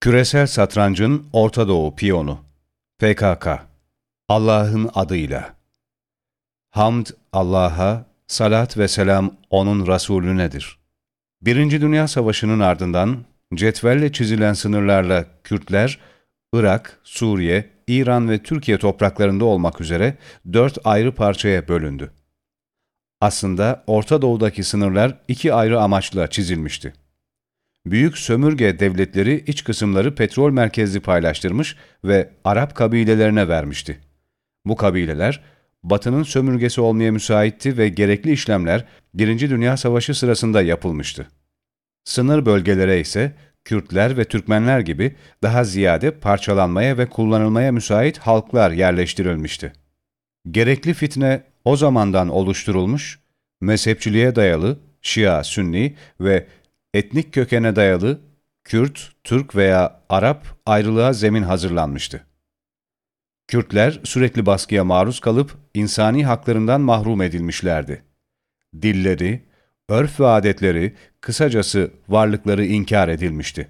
Küresel Satrancın Orta Doğu Piyonu PKK Allah'ın adıyla Hamd Allah'a, salat ve selam O'nun Resulünedir. Birinci Dünya Savaşı'nın ardından cetvelle çizilen sınırlarla Kürtler, Irak, Suriye, İran ve Türkiye topraklarında olmak üzere dört ayrı parçaya bölündü. Aslında Orta Doğu'daki sınırlar iki ayrı amaçla çizilmişti. Büyük sömürge devletleri iç kısımları petrol merkezli paylaştırmış ve Arap kabilelerine vermişti. Bu kabileler, Batı'nın sömürgesi olmaya müsaitti ve gerekli işlemler Birinci Dünya Savaşı sırasında yapılmıştı. Sınır bölgelere ise Kürtler ve Türkmenler gibi daha ziyade parçalanmaya ve kullanılmaya müsait halklar yerleştirilmişti. Gerekli fitne o zamandan oluşturulmuş, mezhepçiliğe dayalı Şia, Sünni ve etnik kökene dayalı Kürt, Türk veya Arap ayrılığa zemin hazırlanmıştı. Kürtler sürekli baskıya maruz kalıp insani haklarından mahrum edilmişlerdi. Dilleri, örf ve adetleri, kısacası varlıkları inkar edilmişti.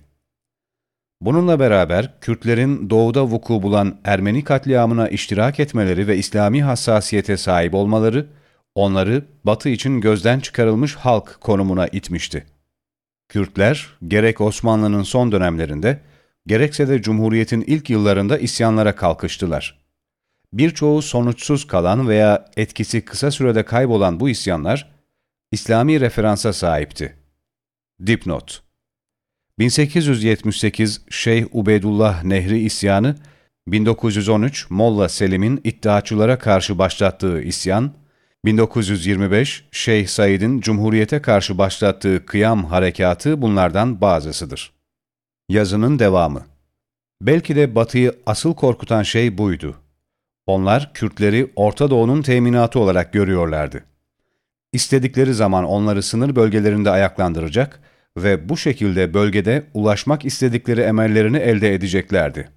Bununla beraber Kürtlerin doğuda vuku bulan Ermeni katliamına iştirak etmeleri ve İslami hassasiyete sahip olmaları, onları Batı için gözden çıkarılmış halk konumuna itmişti. Kürtler, gerek Osmanlı'nın son dönemlerinde, gerekse de Cumhuriyet'in ilk yıllarında isyanlara kalkıştılar. Birçoğu sonuçsuz kalan veya etkisi kısa sürede kaybolan bu isyanlar, İslami referansa sahipti. Dipnot 1878 Şeyh Ubeydullah Nehri isyanı, 1913 Molla Selim'in iddiaçılara karşı başlattığı isyan, 1925 Şeyh Said'in Cumhuriyete karşı başlattığı kıyam harekatı bunlardan bazısıdır. Yazının devamı Belki de Batı'yı asıl korkutan şey buydu. Onlar Kürtleri Orta Doğu'nun teminatı olarak görüyorlardı. İstedikleri zaman onları sınır bölgelerinde ayaklandıracak ve bu şekilde bölgede ulaşmak istedikleri emellerini elde edeceklerdi.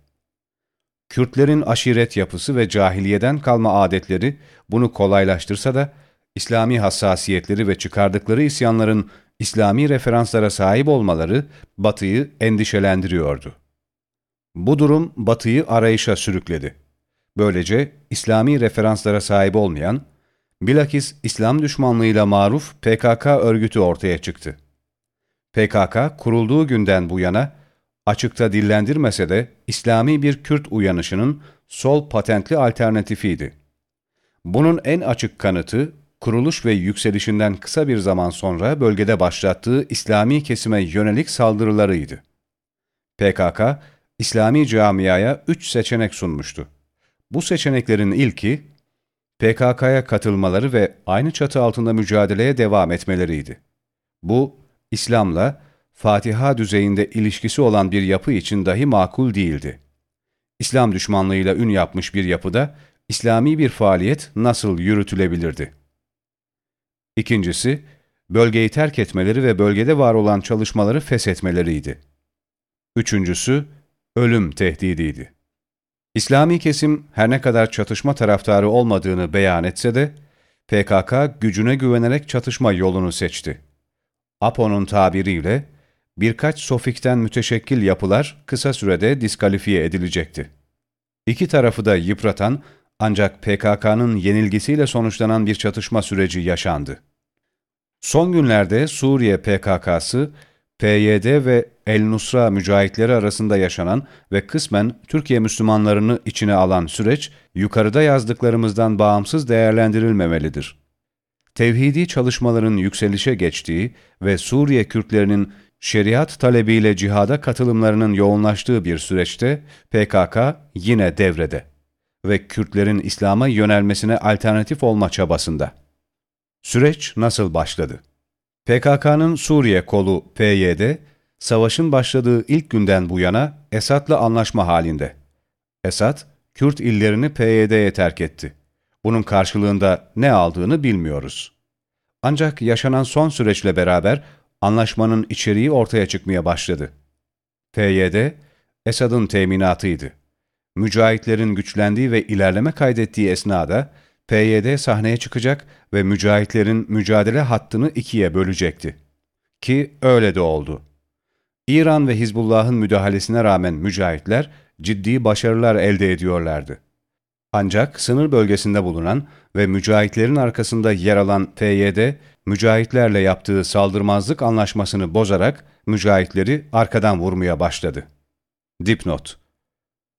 Kürtlerin aşiret yapısı ve cahiliyeden kalma adetleri bunu kolaylaştırsa da, İslami hassasiyetleri ve çıkardıkları isyanların İslami referanslara sahip olmaları Batı'yı endişelendiriyordu. Bu durum Batı'yı arayışa sürükledi. Böylece İslami referanslara sahip olmayan, bilakis İslam düşmanlığıyla maruf PKK örgütü ortaya çıktı. PKK kurulduğu günden bu yana açıkta dillendirmese de İslami bir Kürt uyanışının sol patentli alternatifiydi. Bunun en açık kanıtı, kuruluş ve yükselişinden kısa bir zaman sonra bölgede başlattığı İslami kesime yönelik saldırılarıydı. PKK, İslami camiaya üç seçenek sunmuştu. Bu seçeneklerin ilki, PKK'ya katılmaları ve aynı çatı altında mücadeleye devam etmeleriydi. Bu, İslam'la, Fatiha düzeyinde ilişkisi olan bir yapı için dahi makul değildi. İslam düşmanlığıyla ün yapmış bir yapıda İslami bir faaliyet nasıl yürütülebilirdi? İkincisi, bölgeyi terk etmeleri ve bölgede var olan çalışmaları feshetmeleriydi. Üçüncüsü, ölüm tehdidiydi. İslami kesim her ne kadar çatışma taraftarı olmadığını beyan etse de, PKK gücüne güvenerek çatışma yolunu seçti. Apo'nun tabiriyle, birkaç sofikten müteşekkil yapılar kısa sürede diskalifiye edilecekti. İki tarafı da yıpratan ancak PKK'nın yenilgisiyle sonuçlanan bir çatışma süreci yaşandı. Son günlerde Suriye PKK'sı, PYD ve El-Nusra mücahitleri arasında yaşanan ve kısmen Türkiye Müslümanlarını içine alan süreç, yukarıda yazdıklarımızdan bağımsız değerlendirilmemelidir. Tevhidi çalışmaların yükselişe geçtiği ve Suriye Kürtlerinin şeriat talebiyle cihada katılımlarının yoğunlaştığı bir süreçte PKK yine devrede ve Kürtlerin İslam'a yönelmesine alternatif olma çabasında. Süreç nasıl başladı? PKK'nın Suriye kolu PYD, savaşın başladığı ilk günden bu yana Esad'la anlaşma halinde. Esad, Kürt illerini PYD'ye terk etti. Bunun karşılığında ne aldığını bilmiyoruz. Ancak yaşanan son süreçle beraber anlaşmanın içeriği ortaya çıkmaya başladı. PYD, Esad'ın teminatıydı. Mücahitlerin güçlendiği ve ilerleme kaydettiği esnada PYD sahneye çıkacak ve mücahitlerin mücadele hattını ikiye bölecekti. Ki öyle de oldu. İran ve Hizbullah'ın müdahalesine rağmen mücahitler ciddi başarılar elde ediyorlardı. Ancak sınır bölgesinde bulunan ve mücahitlerin arkasında yer alan PYD, mücahitlerle yaptığı saldırmazlık anlaşmasını bozarak mücahitleri arkadan vurmaya başladı. Dipnot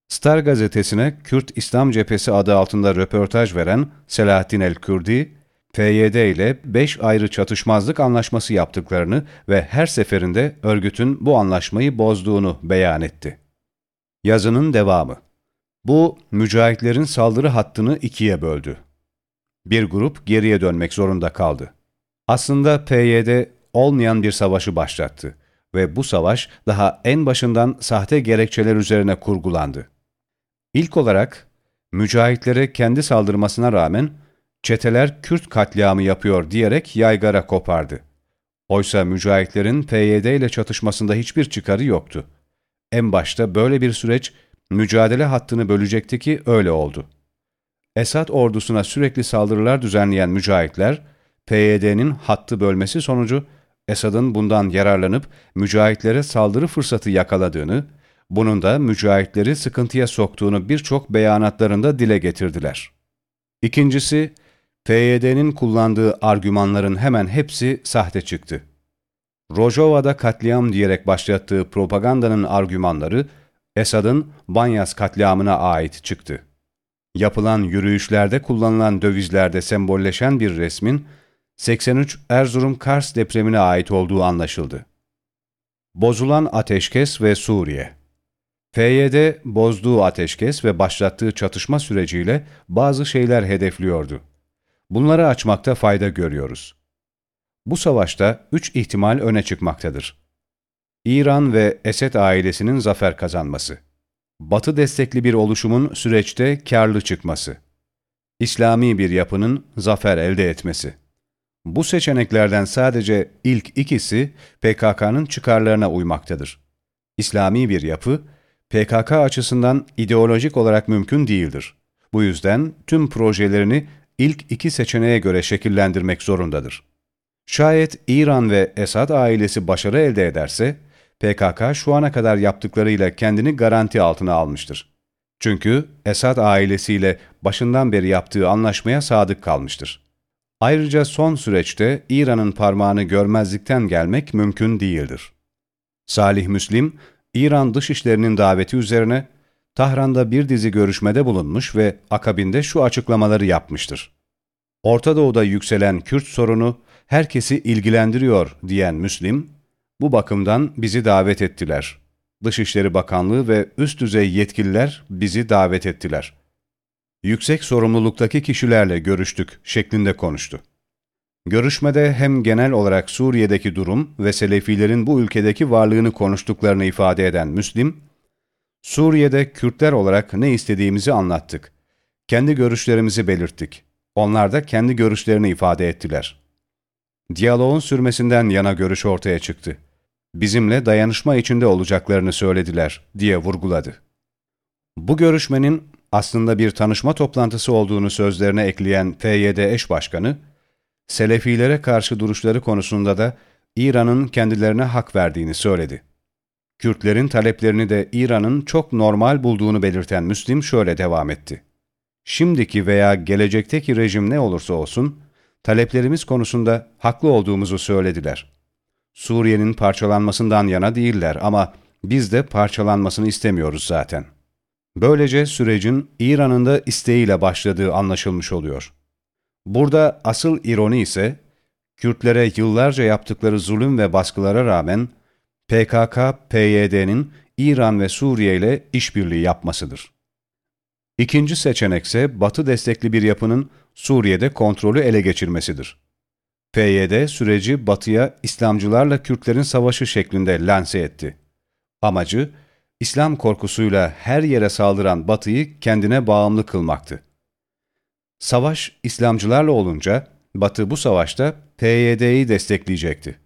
Star gazetesine Kürt İslam Cephesi adı altında röportaj veren Selahattin el-Kürdi, PYD ile 5 ayrı çatışmazlık anlaşması yaptıklarını ve her seferinde örgütün bu anlaşmayı bozduğunu beyan etti. Yazının devamı Bu, mücahitlerin saldırı hattını ikiye böldü. Bir grup geriye dönmek zorunda kaldı. Aslında PYD olmayan bir savaşı başlattı ve bu savaş daha en başından sahte gerekçeler üzerine kurgulandı. İlk olarak mücahitlere kendi saldırmasına rağmen çeteler Kürt katliamı yapıyor diyerek yaygara kopardı. Oysa mücahitlerin PYD ile çatışmasında hiçbir çıkarı yoktu. En başta böyle bir süreç mücadele hattını bölecekti ki öyle oldu. Esad ordusuna sürekli saldırılar düzenleyen mücahitler, PYD'nin hattı bölmesi sonucu Esad'ın bundan yararlanıp mücahitlere saldırı fırsatı yakaladığını, bunun da mücahitleri sıkıntıya soktuğunu birçok beyanatlarında dile getirdiler. İkincisi, PYD'nin kullandığı argümanların hemen hepsi sahte çıktı. Rojava'da katliam diyerek başlattığı propagandanın argümanları, Esad'ın Banyas katliamına ait çıktı. Yapılan yürüyüşlerde kullanılan dövizlerde sembolleşen bir resmin, 83 Erzurum-Kars depremine ait olduğu anlaşıldı. Bozulan ateşkes ve Suriye PYD bozduğu ateşkes ve başlattığı çatışma süreciyle bazı şeyler hedefliyordu. Bunları açmakta fayda görüyoruz. Bu savaşta üç ihtimal öne çıkmaktadır. İran ve Esed ailesinin zafer kazanması. Batı destekli bir oluşumun süreçte karlı çıkması. İslami bir yapının zafer elde etmesi. Bu seçeneklerden sadece ilk ikisi PKK'nın çıkarlarına uymaktadır. İslami bir yapı, PKK açısından ideolojik olarak mümkün değildir. Bu yüzden tüm projelerini ilk iki seçeneğe göre şekillendirmek zorundadır. Şayet İran ve Esad ailesi başarı elde ederse, PKK şu ana kadar yaptıklarıyla kendini garanti altına almıştır. Çünkü Esad ailesiyle başından beri yaptığı anlaşmaya sadık kalmıştır. Ayrıca son süreçte İran'ın parmağını görmezlikten gelmek mümkün değildir. Salih Müslim, İran Dışişleri'nin daveti üzerine Tahran'da bir dizi görüşmede bulunmuş ve akabinde şu açıklamaları yapmıştır. Orta Doğu'da yükselen Kürt sorunu herkesi ilgilendiriyor diyen Müslim, bu bakımdan bizi davet ettiler. Dışişleri Bakanlığı ve üst düzey yetkililer bizi davet ettiler. Yüksek sorumluluktaki kişilerle görüştük şeklinde konuştu. Görüşmede hem genel olarak Suriye'deki durum ve Selefilerin bu ülkedeki varlığını konuştuklarını ifade eden Müslim, Suriye'de Kürtler olarak ne istediğimizi anlattık. Kendi görüşlerimizi belirttik. Onlar da kendi görüşlerini ifade ettiler. Diyaloğun sürmesinden yana görüş ortaya çıktı. Bizimle dayanışma içinde olacaklarını söylediler diye vurguladı. Bu görüşmenin aslında bir tanışma toplantısı olduğunu sözlerine ekleyen PYD eş başkanı, Selefilere karşı duruşları konusunda da İran'ın kendilerine hak verdiğini söyledi. Kürtlerin taleplerini de İran'ın çok normal bulduğunu belirten Müslim şöyle devam etti. Şimdiki veya gelecekteki rejim ne olursa olsun, taleplerimiz konusunda haklı olduğumuzu söylediler. Suriye'nin parçalanmasından yana değiller ama biz de parçalanmasını istemiyoruz zaten. Böylece sürecin İran'ın da isteğiyle başladığı anlaşılmış oluyor. Burada asıl ironi ise, Kürtlere yıllarca yaptıkları zulüm ve baskılara rağmen PKK-PYD'nin İran ve Suriye ile işbirliği yapmasıdır. İkinci seçenek ise Batı destekli bir yapının Suriye'de kontrolü ele geçirmesidir. PYD süreci Batı'ya İslamcılarla Kürtlerin savaşı şeklinde lanse etti. Amacı, İslam korkusuyla her yere saldıran Batı'yı kendine bağımlı kılmaktı. Savaş İslamcılarla olunca Batı bu savaşta PYD'yi destekleyecekti.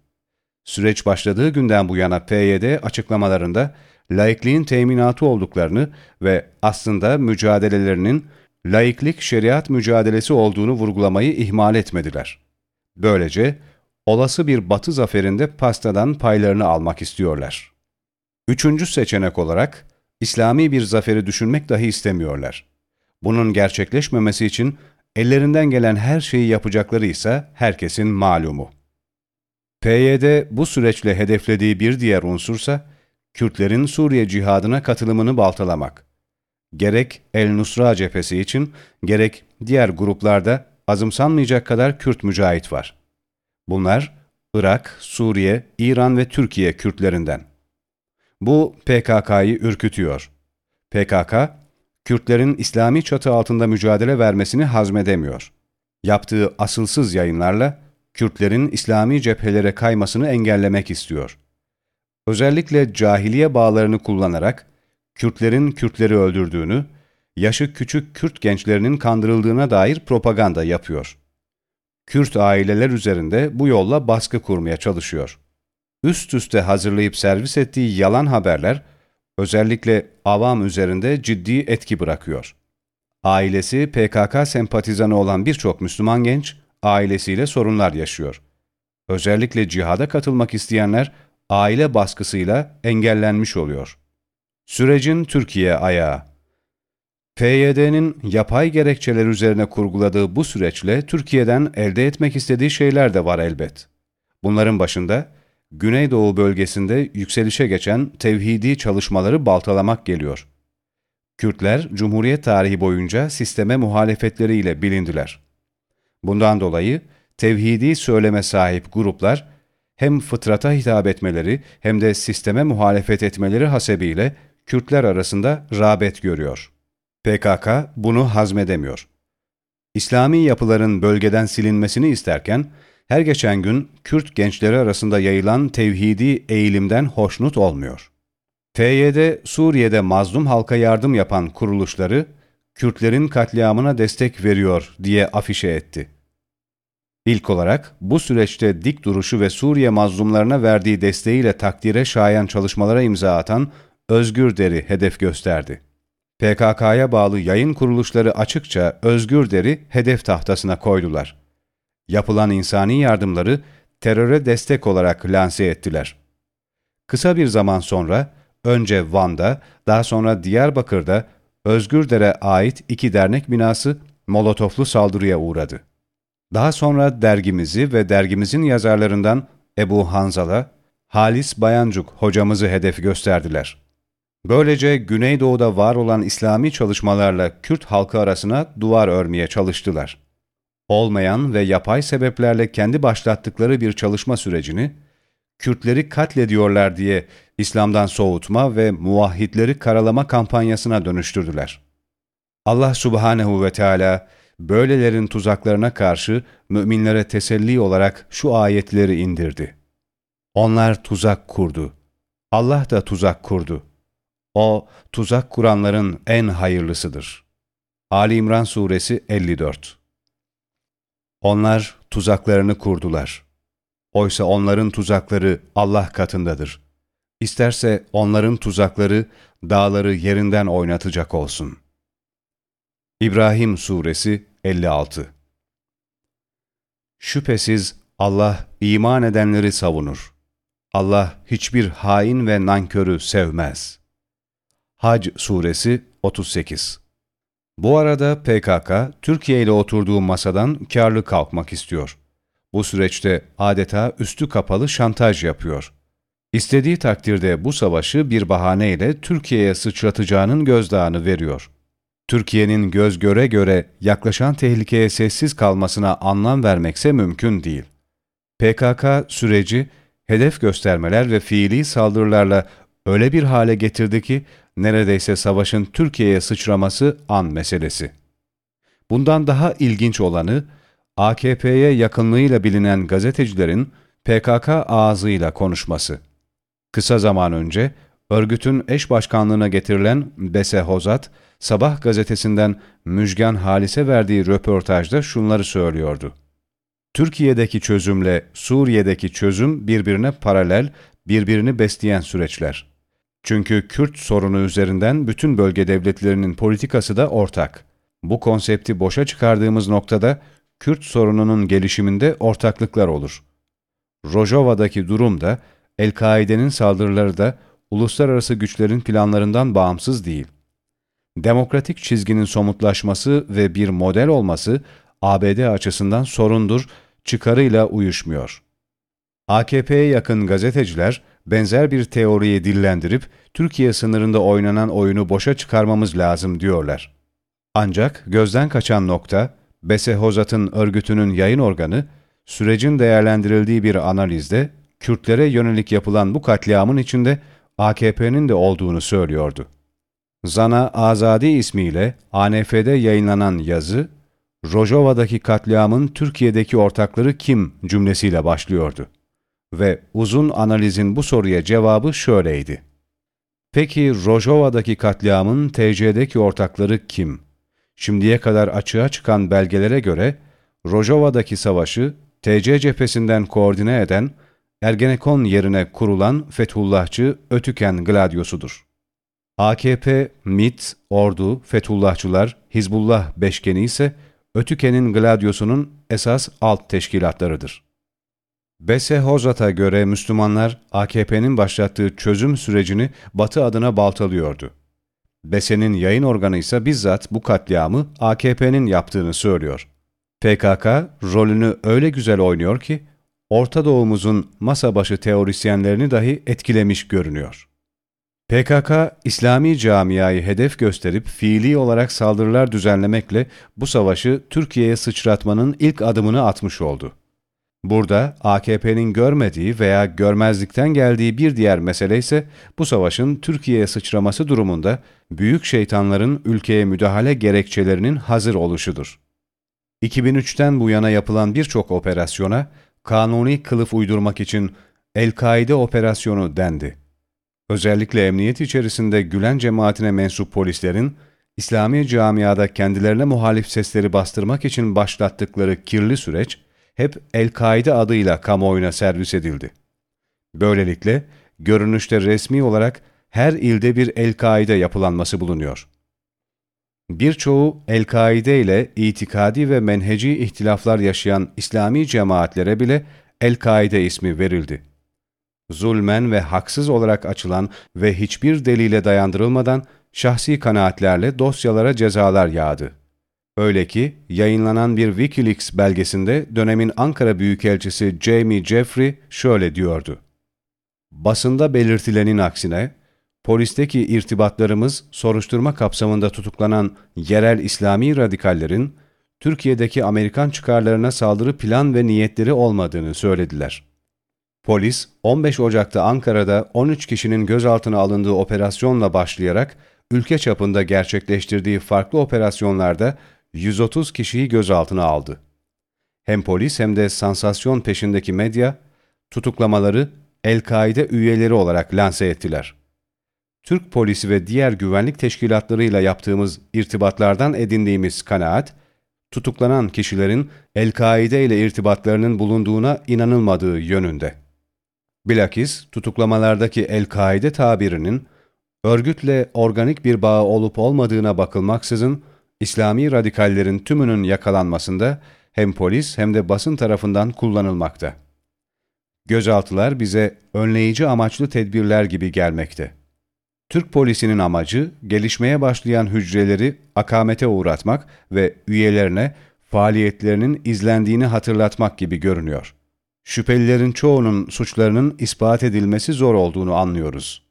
Süreç başladığı günden bu yana PYD açıklamalarında laikliğin teminatı olduklarını ve aslında mücadelelerinin laiklik şeriat mücadelesi olduğunu vurgulamayı ihmal etmediler. Böylece olası bir batı zaferinde pastadan paylarını almak istiyorlar. Üçüncü seçenek olarak İslami bir zaferi düşünmek dahi istemiyorlar. Bunun gerçekleşmemesi için ellerinden gelen her şeyi yapacakları ise herkesin malumu. PYD bu süreçle hedeflediği bir diğer unsursa, Kürtlerin Suriye cihadına katılımını baltalamak. Gerek El-Nusra cephesi için, gerek diğer gruplarda azımsanmayacak kadar Kürt mücahit var. Bunlar, Irak, Suriye, İran ve Türkiye Kürtlerinden. Bu PKK'yı ürkütüyor. PKK, Kürtlerin İslami çatı altında mücadele vermesini hazmedemiyor. Yaptığı asılsız yayınlarla Kürtlerin İslami cephelere kaymasını engellemek istiyor. Özellikle cahiliye bağlarını kullanarak Kürtlerin Kürtleri öldürdüğünü, yaşı küçük Kürt gençlerinin kandırıldığına dair propaganda yapıyor. Kürt aileler üzerinde bu yolla baskı kurmaya çalışıyor. Üst üste hazırlayıp servis ettiği yalan haberler, özellikle avam üzerinde ciddi etki bırakıyor. Ailesi PKK sempatizanı olan birçok Müslüman genç, ailesiyle sorunlar yaşıyor. Özellikle cihada katılmak isteyenler, aile baskısıyla engellenmiş oluyor. Sürecin Türkiye ayağı PYD'nin yapay gerekçeler üzerine kurguladığı bu süreçle Türkiye'den elde etmek istediği şeyler de var elbet. Bunların başında Güneydoğu bölgesinde yükselişe geçen tevhidi çalışmaları baltalamak geliyor. Kürtler, Cumhuriyet tarihi boyunca sisteme muhalefetleriyle bilindiler. Bundan dolayı tevhidi söyleme sahip gruplar, hem fıtrata hitap etmeleri hem de sisteme muhalefet etmeleri hasebiyle Kürtler arasında rağbet görüyor. PKK bunu hazmedemiyor. İslami yapıların bölgeden silinmesini isterken, her geçen gün Kürt gençleri arasında yayılan tevhidi eğilimden hoşnut olmuyor. PYD, Suriye'de mazlum halka yardım yapan kuruluşları, Kürtlerin katliamına destek veriyor diye afişe etti. İlk olarak bu süreçte dik duruşu ve Suriye mazlumlarına verdiği desteğiyle takdire şayan çalışmalara imza atan Özgür Deri hedef gösterdi. PKK'ya bağlı yayın kuruluşları açıkça Özgür Deri hedef tahtasına koydular. Yapılan insani yardımları teröre destek olarak lanse ettiler. Kısa bir zaman sonra önce Van'da, daha sonra Diyarbakır'da Özgürder'e ait iki dernek binası molotoflu saldırıya uğradı. Daha sonra dergimizi ve dergimizin yazarlarından Ebu Hanzala, Halis Bayancuk hocamızı hedef gösterdiler. Böylece Güneydoğu'da var olan İslami çalışmalarla Kürt halkı arasına duvar örmeye çalıştılar. Olmayan ve yapay sebeplerle kendi başlattıkları bir çalışma sürecini, Kürtleri katlediyorlar diye İslam'dan soğutma ve muvahhidleri karalama kampanyasına dönüştürdüler. Allah subhanehu ve Teala böylelerin tuzaklarına karşı müminlere teselli olarak şu ayetleri indirdi. Onlar tuzak kurdu. Allah da tuzak kurdu. O, tuzak kuranların en hayırlısıdır. Ali İmran Suresi 54 Onlar tuzaklarını kurdular. Oysa onların tuzakları Allah katındadır. İsterse onların tuzakları dağları yerinden oynatacak olsun. İbrahim Suresi 56 Şüphesiz Allah iman edenleri savunur. Allah hiçbir hain ve nankörü sevmez. Hac Suresi 38 Bu arada PKK, Türkiye ile oturduğu masadan karlı kalkmak istiyor. Bu süreçte adeta üstü kapalı şantaj yapıyor. İstediği takdirde bu savaşı bir bahaneyle Türkiye'ye sıçratacağının gözdağını veriyor. Türkiye'nin göz göre göre yaklaşan tehlikeye sessiz kalmasına anlam vermekse mümkün değil. PKK süreci hedef göstermeler ve fiili saldırılarla öyle bir hale getirdi ki neredeyse savaşın Türkiye'ye sıçraması an meselesi. Bundan daha ilginç olanı AKP'ye yakınlığıyla bilinen gazetecilerin PKK ağzıyla konuşması. Kısa zaman önce örgütün eş başkanlığına getirilen Bese Hozat, Sabah gazetesinden Müjgan Halis'e verdiği röportajda şunları söylüyordu. Türkiye'deki çözümle Suriye'deki çözüm birbirine paralel, birbirini besleyen süreçler. Çünkü Kürt sorunu üzerinden bütün bölge devletlerinin politikası da ortak. Bu konsepti boşa çıkardığımız noktada Kürt sorununun gelişiminde ortaklıklar olur. Rojava'daki durum da, El-Kaide'nin saldırıları da uluslararası güçlerin planlarından bağımsız değil. Demokratik çizginin somutlaşması ve bir model olması ABD açısından sorundur, çıkarıyla uyuşmuyor. AKP'ye yakın gazeteciler benzer bir teoriyi dillendirip Türkiye sınırında oynanan oyunu boşa çıkarmamız lazım diyorlar. Ancak gözden kaçan nokta, Bese Hozat'ın örgütünün yayın organı, sürecin değerlendirildiği bir analizde Kürtlere yönelik yapılan bu katliamın içinde AKP'nin de olduğunu söylüyordu. Zana Azadi ismiyle ANF'de yayınlanan yazı, Rojava'daki katliamın Türkiye'deki ortakları kim cümlesiyle başlıyordu. Ve uzun analizin bu soruya cevabı şöyleydi. Peki Rojava'daki katliamın TC'deki ortakları kim? Şimdiye kadar açığa çıkan belgelere göre Rojava'daki savaşı TC cephesinden koordine eden Ergenekon yerine kurulan Fethullahçı Ötüken Gladyosu'dur. AKP, MİT, Ordu, Fethullahçılar, Hizbullah beşgeni ise Ötüken'in Gladyosu'nun esas alt teşkilatlarıdır. Bese Hozat'a göre Müslümanlar AKP'nin başlattığı çözüm sürecini Batı adına baltalıyordu. Bese'nin yayın organı ise bizzat bu katliamı AKP'nin yaptığını söylüyor. PKK rolünü öyle güzel oynuyor ki Orta Doğu'muzun masa başı teorisyenlerini dahi etkilemiş görünüyor. PKK, İslami camiayı hedef gösterip fiili olarak saldırılar düzenlemekle bu savaşı Türkiye'ye sıçratmanın ilk adımını atmış oldu. Burada AKP'nin görmediği veya görmezlikten geldiği bir diğer mesele ise bu savaşın Türkiye'ye sıçraması durumunda büyük şeytanların ülkeye müdahale gerekçelerinin hazır oluşudur. 2003'ten bu yana yapılan birçok operasyona kanuni kılıf uydurmak için El-Kaide operasyonu dendi. Özellikle emniyet içerisinde Gülen cemaatine mensup polislerin, İslami camiada kendilerine muhalif sesleri bastırmak için başlattıkları kirli süreç, hep El-Kaide adıyla kamuoyuna servis edildi. Böylelikle, görünüşte resmi olarak her ilde bir El-Kaide yapılanması bulunuyor. Birçoğu El-Kaide ile itikadi ve menheci ihtilaflar yaşayan İslami cemaatlere bile El-Kaide ismi verildi. Zulmen ve haksız olarak açılan ve hiçbir delile dayandırılmadan şahsi kanaatlerle dosyalara cezalar yağdı. Öyle ki yayınlanan bir Wikileaks belgesinde dönemin Ankara Büyükelçisi Jamie Jeffrey şöyle diyordu. Basında belirtilenin aksine polisteki irtibatlarımız soruşturma kapsamında tutuklanan yerel İslami radikallerin Türkiye'deki Amerikan çıkarlarına saldırı plan ve niyetleri olmadığını söylediler. Polis, 15 Ocak'ta Ankara'da 13 kişinin gözaltına alındığı operasyonla başlayarak ülke çapında gerçekleştirdiği farklı operasyonlarda 130 kişiyi gözaltına aldı. Hem polis hem de sansasyon peşindeki medya, tutuklamaları El-Kaide üyeleri olarak lanse ettiler. Türk polisi ve diğer güvenlik teşkilatlarıyla yaptığımız irtibatlardan edindiğimiz kanaat, tutuklanan kişilerin El-Kaide ile irtibatlarının bulunduğuna inanılmadığı yönünde. Bilakis tutuklamalardaki El-Kaide tabirinin, örgütle organik bir bağı olup olmadığına bakılmaksızın, İslami radikallerin tümünün yakalanmasında hem polis hem de basın tarafından kullanılmakta. Gözaltılar bize önleyici amaçlı tedbirler gibi gelmekte. Türk polisinin amacı gelişmeye başlayan hücreleri akamete uğratmak ve üyelerine faaliyetlerinin izlendiğini hatırlatmak gibi görünüyor. Şüphelilerin çoğunun suçlarının ispat edilmesi zor olduğunu anlıyoruz.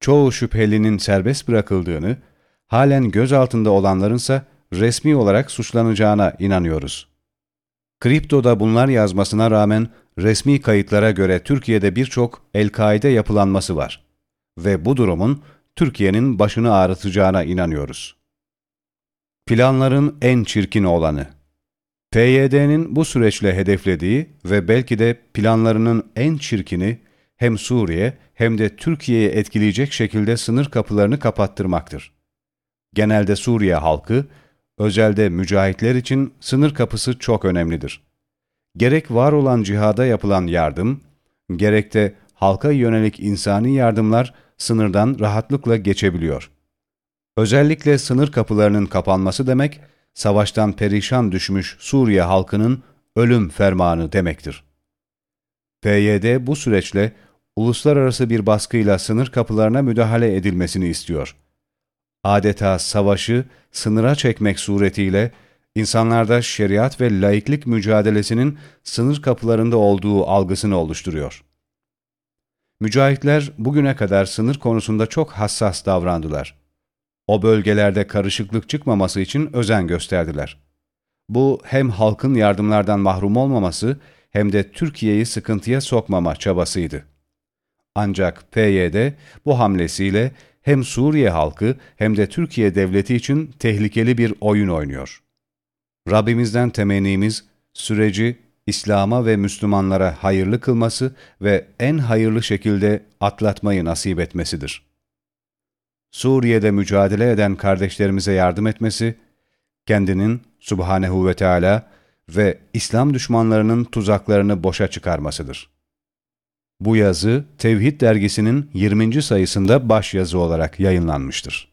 Çoğu şüphelinin serbest bırakıldığını, halen gözaltında olanlarınsa resmi olarak suçlanacağına inanıyoruz. Kripto'da bunlar yazmasına rağmen resmi kayıtlara göre Türkiye'de birçok El-Kaide yapılanması var ve bu durumun Türkiye'nin başını ağrıtacağına inanıyoruz. Planların en çirkin olanı PYD'nin bu süreçle hedeflediği ve belki de planlarının en çirkini hem Suriye hem de Türkiye'ye etkileyecek şekilde sınır kapılarını kapattırmaktır. Genelde Suriye halkı, özelde mücahitler için sınır kapısı çok önemlidir. Gerek var olan cihada yapılan yardım, gerek de halka yönelik insani yardımlar sınırdan rahatlıkla geçebiliyor. Özellikle sınır kapılarının kapanması demek, savaştan perişan düşmüş Suriye halkının ölüm fermanı demektir. PYD bu süreçle uluslararası bir baskıyla sınır kapılarına müdahale edilmesini istiyor. Adeta savaşı sınıra çekmek suretiyle insanlarda şeriat ve laiklik mücadelesinin sınır kapılarında olduğu algısını oluşturuyor. Mücahitler bugüne kadar sınır konusunda çok hassas davrandılar. O bölgelerde karışıklık çıkmaması için özen gösterdiler. Bu hem halkın yardımlardan mahrum olmaması hem de Türkiye'yi sıkıntıya sokmama çabasıydı. Ancak PYD bu hamlesiyle hem Suriye halkı hem de Türkiye devleti için tehlikeli bir oyun oynuyor. Rabbimizden temennimiz süreci İslam'a ve Müslümanlara hayırlı kılması ve en hayırlı şekilde atlatmayı nasip etmesidir. Suriye'de mücadele eden kardeşlerimize yardım etmesi, kendinin Subhanehu ve Teala ve İslam düşmanlarının tuzaklarını boşa çıkarmasıdır. Bu yazı Tevhid dergisinin 20. sayısında başyazı olarak yayınlanmıştır.